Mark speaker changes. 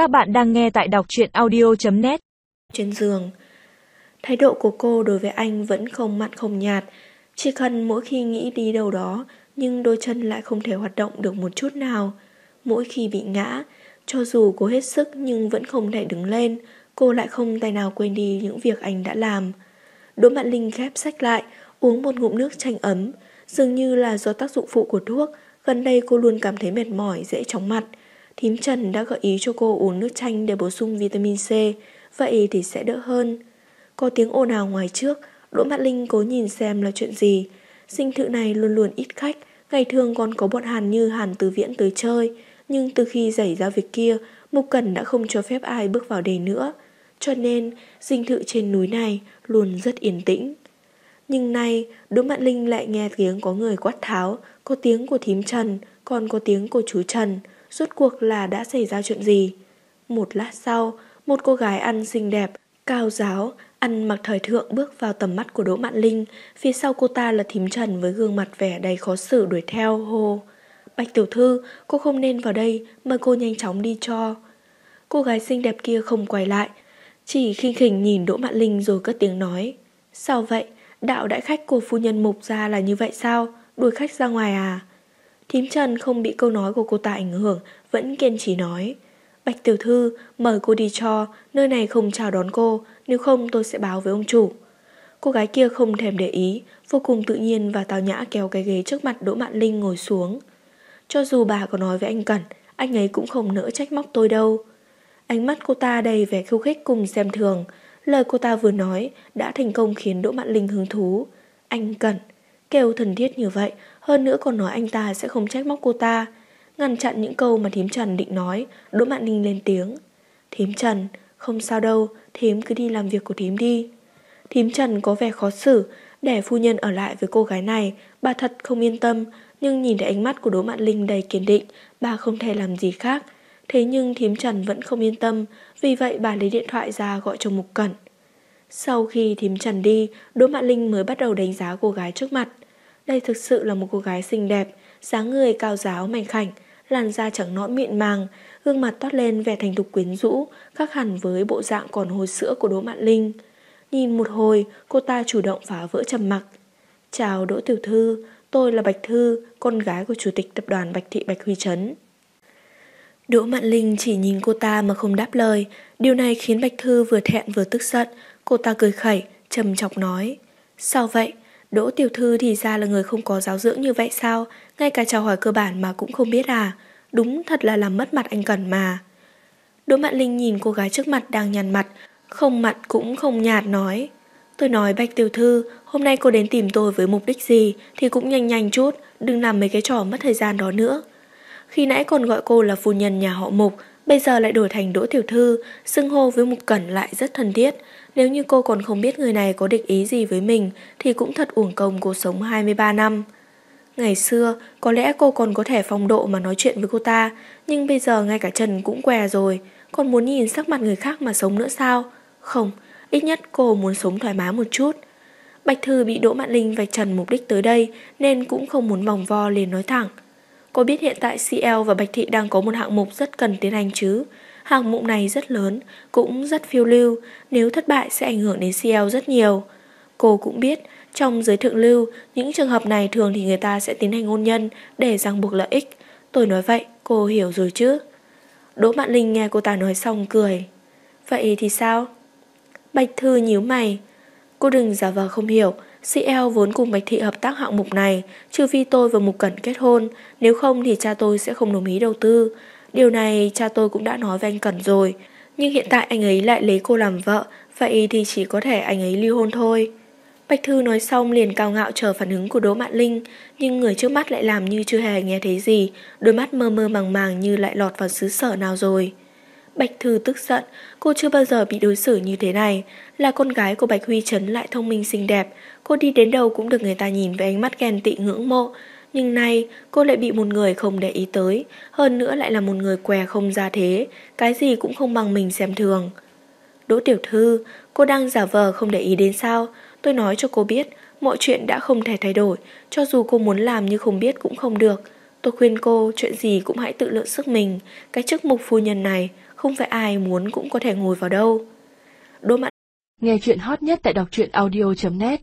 Speaker 1: Các bạn đang nghe tại đọc truyện audio.net
Speaker 2: Trên giường Thái độ của cô đối với anh vẫn không mặn không nhạt. Chỉ cần mỗi khi nghĩ đi đâu đó Nhưng đôi chân lại không thể hoạt động được một chút nào. Mỗi khi bị ngã Cho dù cố hết sức nhưng vẫn không thể đứng lên Cô lại không tay nào quên đi những việc anh đã làm. Đỗ Mạn Linh khép sách lại Uống một ngụm nước chanh ấm. Dường như là do tác dụng phụ của thuốc Gần đây cô luôn cảm thấy mệt mỏi, dễ chóng mặt. Thím Trần đã gợi ý cho cô uống nước chanh để bổ sung vitamin C, vậy thì sẽ đỡ hơn. Có tiếng ồn ào ngoài trước, Đỗ Mạn Linh cố nhìn xem là chuyện gì. Sinh thự này luôn luôn ít khách, ngày thường còn có bọn Hàn như Hàn Từ Viễn tới chơi, nhưng từ khi xảy ra việc kia, Mục Cẩn đã không cho phép ai bước vào đây nữa. Cho nên, dinh thự trên núi này luôn rất yên tĩnh. Nhưng nay, Đỗ Mạn Linh lại nghe tiếng có người quát tháo, có tiếng của thím Trần, còn có tiếng của chú Trần. Rốt cuộc là đã xảy ra chuyện gì? Một lát sau, một cô gái ăn xinh đẹp, cao giáo, ăn mặc thời thượng bước vào tầm mắt của Đỗ Mạn Linh. Phía sau cô ta là thím Trần với gương mặt vẻ đầy khó xử đuổi theo hô. Bạch tiểu thư, cô không nên vào đây, mời cô nhanh chóng đi cho. Cô gái xinh đẹp kia không quay lại, chỉ khinh khỉnh nhìn Đỗ Mạn Linh rồi cất tiếng nói. Sao vậy? Đạo đại khách của phu nhân mục ra là như vậy sao? Đuổi khách ra ngoài à? Thím Trần không bị câu nói của cô ta ảnh hưởng, vẫn kiên trì nói. Bạch tiểu thư, mời cô đi cho, nơi này không chào đón cô, nếu không tôi sẽ báo với ông chủ. Cô gái kia không thèm để ý, vô cùng tự nhiên và tào nhã kéo cái ghế trước mặt Đỗ Mạn Linh ngồi xuống. Cho dù bà có nói với anh Cẩn, anh ấy cũng không nỡ trách móc tôi đâu. Ánh mắt cô ta đầy vẻ khiêu khích cùng xem thường, lời cô ta vừa nói đã thành công khiến Đỗ Mạn Linh hứng thú. Anh Cẩn, kêu thần thiết như vậy, hơn nữa còn nói anh ta sẽ không trách móc cô ta. Ngăn chặn những câu mà thím Trần định nói Đỗ Mạn Ninh lên tiếng. Thím Trần, không sao đâu Thím cứ đi làm việc của thím đi. Thím Trần có vẻ khó xử Để phu nhân ở lại với cô gái này Bà thật không yên tâm Nhưng nhìn thấy ánh mắt của Đỗ Mạn Linh đầy kiên định Bà không thể làm gì khác. Thế nhưng thím Trần vẫn không yên tâm Vì vậy bà lấy điện thoại ra gọi cho Mục Cẩn. Sau khi thím Trần đi Đỗ Mạn Linh mới bắt đầu đánh giá cô gái trước mặt đây thực sự là một cô gái xinh đẹp, dáng người cao giáo mảnh khảnh, làn da trắng nõn mịn màng, gương mặt toát lên vẻ thành thục quyến rũ, khác hẳn với bộ dạng còn hồi sữa của Đỗ Mạn Linh. Nhìn một hồi, cô ta chủ động phá vỡ trầm mặc. Chào Đỗ Tiểu Thư, tôi là Bạch Thư, con gái của Chủ tịch Tập đoàn Bạch Thị Bạch Huy Trấn. Đỗ Mạn Linh chỉ nhìn cô ta mà không đáp lời, điều này khiến Bạch Thư vừa thẹn vừa tức giận. Cô ta cười khẩy, trầm chọc nói. Sao vậy? Đỗ tiểu thư thì ra là người không có giáo dưỡng như vậy sao? Ngay cả chào hỏi cơ bản mà cũng không biết à? Đúng thật là làm mất mặt anh Cần mà. Đỗ Mạn Linh nhìn cô gái trước mặt đang nhàn mặt, Không mặt cũng không nhạt nói. Tôi nói, Bạch tiểu thư, Hôm nay cô đến tìm tôi với mục đích gì? Thì cũng nhanh nhanh chút, Đừng làm mấy cái trò mất thời gian đó nữa. Khi nãy còn gọi cô là phu nhân nhà họ mục, Bây giờ lại đổi thành Đỗ Tiểu Thư, Xưng hô với Mục Cẩn lại rất thân thiết nếu như cô còn không biết người này có địch ý gì với mình thì cũng thật uổng công cô sống 23 năm. Ngày xưa, có lẽ cô còn có thể phong độ mà nói chuyện với cô ta, nhưng bây giờ ngay cả Trần cũng què rồi, còn muốn nhìn sắc mặt người khác mà sống nữa sao? Không, ít nhất cô muốn sống thoải mái một chút. Bạch Thư bị Đỗ Mạn Linh vạch trần mục đích tới đây nên cũng không muốn vòng vo liền nói thẳng. Cô biết hiện tại CL và Bạch Thị đang có một hạng mục rất cần tiến hành chứ, Hạng mục này rất lớn, cũng rất phiêu lưu, nếu thất bại sẽ ảnh hưởng đến CL rất nhiều. Cô cũng biết, trong giới thượng lưu, những trường hợp này thường thì người ta sẽ tiến hành hôn nhân để ràng buộc lợi ích. Tôi nói vậy, cô hiểu rồi chứ? Đỗ Mạn Linh nghe cô ta nói xong cười. Vậy thì sao? Bạch Thư nhíu mày. Cô đừng giả vờ không hiểu, CL vốn cùng Bạch Thị hợp tác hạng mục này, trừ phi tôi và Mục Cẩn kết hôn, nếu không thì cha tôi sẽ không đồng ý đầu tư. Điều này cha tôi cũng đã nói với anh Cẩn rồi. Nhưng hiện tại anh ấy lại lấy cô làm vợ, Vậy thì chỉ có thể anh ấy ly hôn thôi. Bạch Thư nói xong liền cao ngạo chờ phản ứng của Đỗ Mạn Linh, Nhưng người trước mắt lại làm như chưa hề nghe thấy gì, Đôi mắt mơ mơ màng màng như lại lọt vào xứ sở nào rồi. Bạch Thư tức giận, Cô chưa bao giờ bị đối xử như thế này. Là con gái của Bạch Huy Trấn lại thông minh xinh đẹp, Cô đi đến đâu cũng được người ta nhìn với ánh mắt ghen tị ngưỡng mộ nhưng nay, cô lại bị một người không để ý tới, Hơn nữa lại là một người què không ra thế, Cái gì cũng không bằng mình xem thường. Đỗ tiểu thư, Cô đang giả vờ không để ý đến sao? Tôi nói cho cô biết, Mọi chuyện đã không thể thay đổi, Cho dù cô muốn làm như không biết cũng không được. Tôi khuyên cô, chuyện gì cũng hãy tự lượng sức mình, Cái chức mục phu nhân này, không phải ai muốn cũng có thể ngồi vào đâu. Đỗ mạn
Speaker 1: Nghe chuyện hot nhất tại đọc truyện audio.net